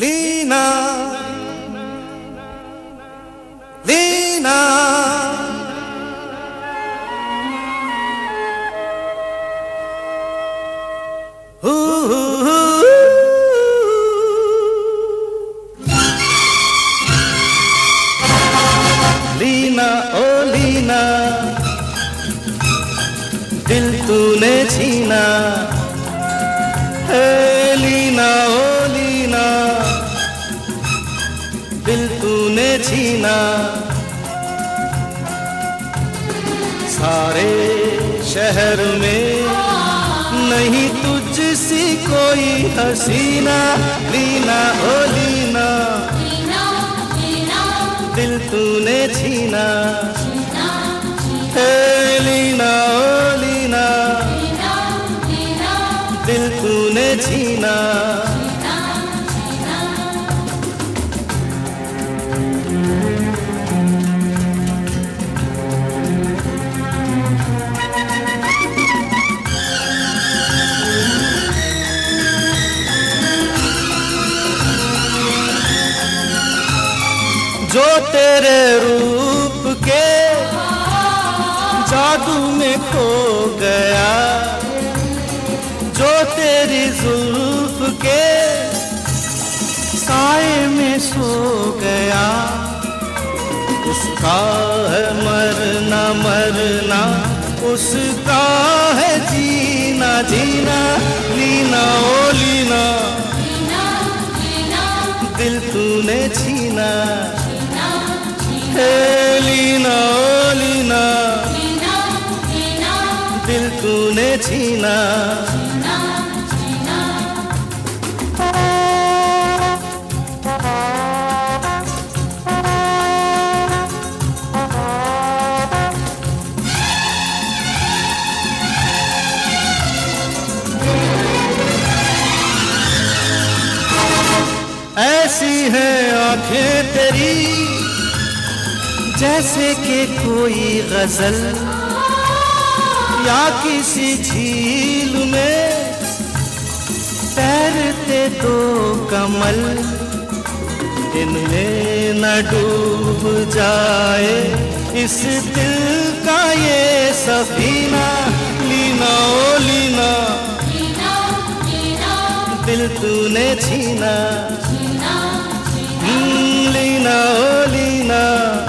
लीना लीना हू हू हू लीना ओ लीना दिल तूने छीना। छीना सारे शहर में नहीं तुझसी कोई हसीना, लीना ओ लीना। दिल तूने छीना। लीना ओ लीना। दिल तूने छीना। जो तेरे रूप के जादू में खो गया, जो तेरी जुल्फ के साए में सो गया। उसका है मरना मरना, उसका है जीना जीना, लीना, ओ लीना। दिल तूने छीना। लीना ओ लीना। दिल तूने छीना। ऐसी है आँखें तेरी। जैसे कि कोई गज़ल या किसी झील में तैरते दो कमल इनमें न डूब जाए। इस दिल का ये सफीना लीना ओ लीना। दिल तूने छीना। हम्म, लीना ओ लीना।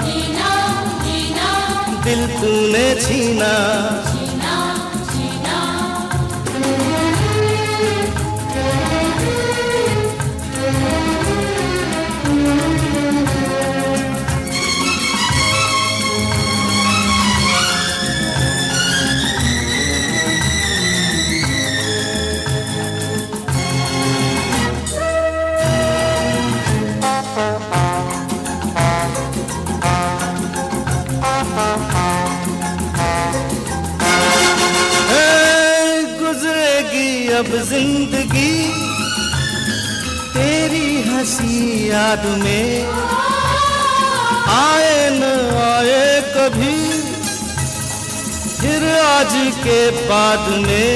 दिल तूने छीना। गुजरेगी अब ज़िंदगी तेरी हँसी याद में। आए न आए कभी, फिर आज के बाद में।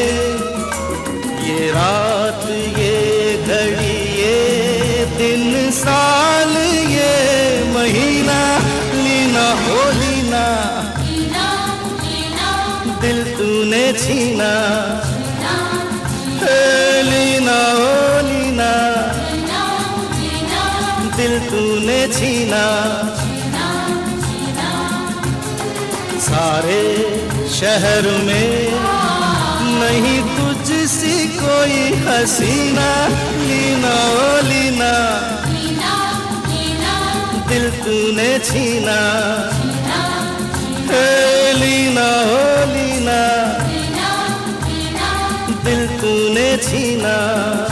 ये रात, ये घड़ी, ये दिन साल छीना। लीना, ओ लीना छीना। सारे शहर में नहीं तुझसी कोई हसीना। लीना, ओ लीना, दिल तूने छीना। लीना, ओ लीना दिल तूने छीना